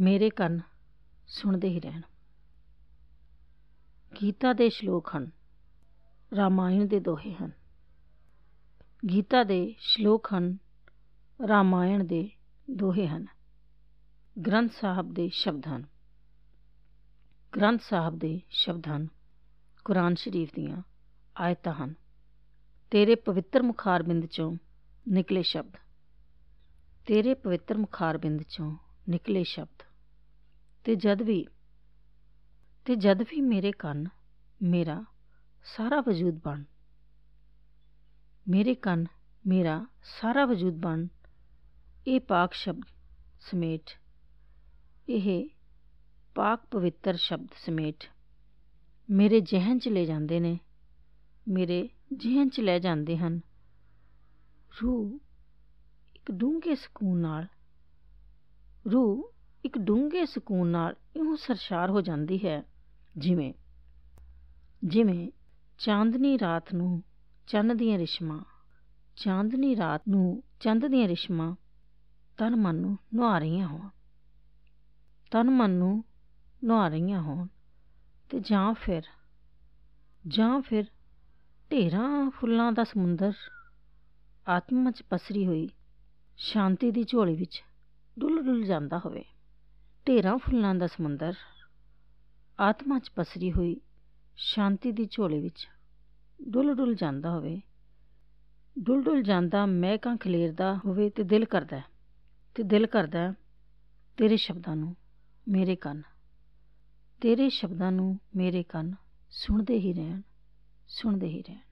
ਮੇਰੇ ਕੰਨ ਸੁਣਦੇ ਹੀ ਰਹਿਣ। ਗੀਤਾ ਦੇ ਸ਼ਲੋਕ ਹਨ, ਰਾਮਾਇਣ ਦੇ ਦੋਹੇ ਹਨ। ਗੀਤਾ ਦੇ ਸ਼ਲੋਕ ਹਨ, ਰਾਮਾਇਣ ਦੇ ਦੋਹੇ ਹਨ। ਗ੍ਰੰਥ ਸਾਹਿਬ ਦੇ ਸ਼ਬਦ ਹਨ। ਗ੍ਰੰਥ ਸਾਹਿਬ ਦੇ ਸ਼ਬਦ ਹਨ, ਕੁਰਾਨ ਸ਼ਰੀਫ ਦੀਆਂ ਆਇਤਾਂ ਹਨ। ਤੇਰੇ ਪਵਿੱਤਰ ਮੁਖਾਰਬਿੰਦ ਚੋਂ ਨਿਕਲੇ ਸ਼ਬਦ। ਤੇਰੇ ਪਵਿੱਤਰ ਮੁਖਾਰਬਿੰਦ ਚੋਂ ਨਿਕਲੇ ਸ਼ਬਦ। ਤੇ ਜਦ ਵੀ, ਤੇ ਜਦ ਵੀ ਮੇਰੇ ਕੰਨ ਮੇਰਾ ਸਾਰਾ ਵਜੂਦ ਬਣ, ਮੇਰੇ ਕੰਨ ਮੇਰਾ ਸਾਰਾ ਵਜੂਦ ਬਣ, ਇਹ ਪਾਕ ਸ਼ਬਦ ਸਮੇਟ ਇਹ ਪਾਕ ਪਵਿੱਤਰ ਸ਼ਬਦ ਸਮੇਟ ਮੇਰੇ ਜਿਹਨ ਚ ਲੈ ਜਾਂਦੇ ਨੇ, ਮੇਰੇ ਜਿਹਨ ਚ ਲੈ ਜਾਂਦੇ ਹਨ। ਰੂਹ ਇੱਕ ਡੂੰਘੇ ਸਕੂਨ ਨਾਲ, ਰੂਹ ਇੱਕ ਡੂੰਘੇ ਸਕੂਨ ਨਾਲ ਇਉਂ ਸਰਸ਼ਾਰ ਹੋ ਜਾਂਦੀ ਹੈ, ਜਿਵੇਂ ਜਿਵੇਂ ਚਾਂਦਨੀ ਰਾਤ ਨੂੰ ਚੰਨ ਦੀਆਂ ਰਿਸ਼ਮਾਂ, ਚਾਂਦਨੀ ਰਾਤ ਨੂੰ ਚੰਦ ਦੀਆਂ ਰਿਸ਼ਮਾਂ ਤਨ ਮਨ ਨੂੰ ਨੁਹਾ ਰਹੀਆਂ ਹੋਣ, ਤਨ ਮਨ ਨੂੰ ਨੁਹਾ ਰਹੀਆਂ ਹੋਣ ਤੇ ਜਾਂ ਫਿਰ ਜਾਂ ਫਿਰ ਢੇਰਾਂ ਫੁੱਲਾਂ ਦਾ ਸਮੁੰਦਰ ਆਤਮਾ 'ਚ ਪਸਰੀ ਹੋਈ ਸ਼ਾਂਤੀ ਦੀ ਝੋਲੀ ਵਿੱਚ ਡੁੱਲ ਡੁੱਲ ਜਾਂਦਾ ਹੋਵੇ। ਢੇਰਾਂ ਫੁੱਲਾਂ ਦਾ ਸਮੁੰਦਰ, ਆਤਮਾ 'ਚ ਪਸਰੀ ਹੋਈ ਸ਼ਾਂਤੀ ਦੀ ਝੋਲੇ ਵਿੱਚ ਡੁੱਲ ਡੁੱਲ ਜਾਂਦਾ ਹੋਵੇ। ਡੁੱਲ ਡੁੱਲ ਜਾਂਦਾ ਮਹਿਕਾਂ ਖਲੇਰਦਾ ਹੋਵੇ ਤੇ ਦਿਲ ਕਰਦਾ, ਤੇ ਦਿਲ ਕਰਦਾ ਤੇਰੇ ਸ਼ਬਦਾਂ ਨੂੰ ਮੇਰੇ ਕੰਨ। ਤੇਰੇ ਸ਼ਬਦਾਂ ਨੂੰ ਮੇਰੇ ਕੰਨ ਸੁਣਦੇ ਹੀ ਰਹਿਣ, ਸੁਣਦੇ ਹੀ ਰਹਿਣ।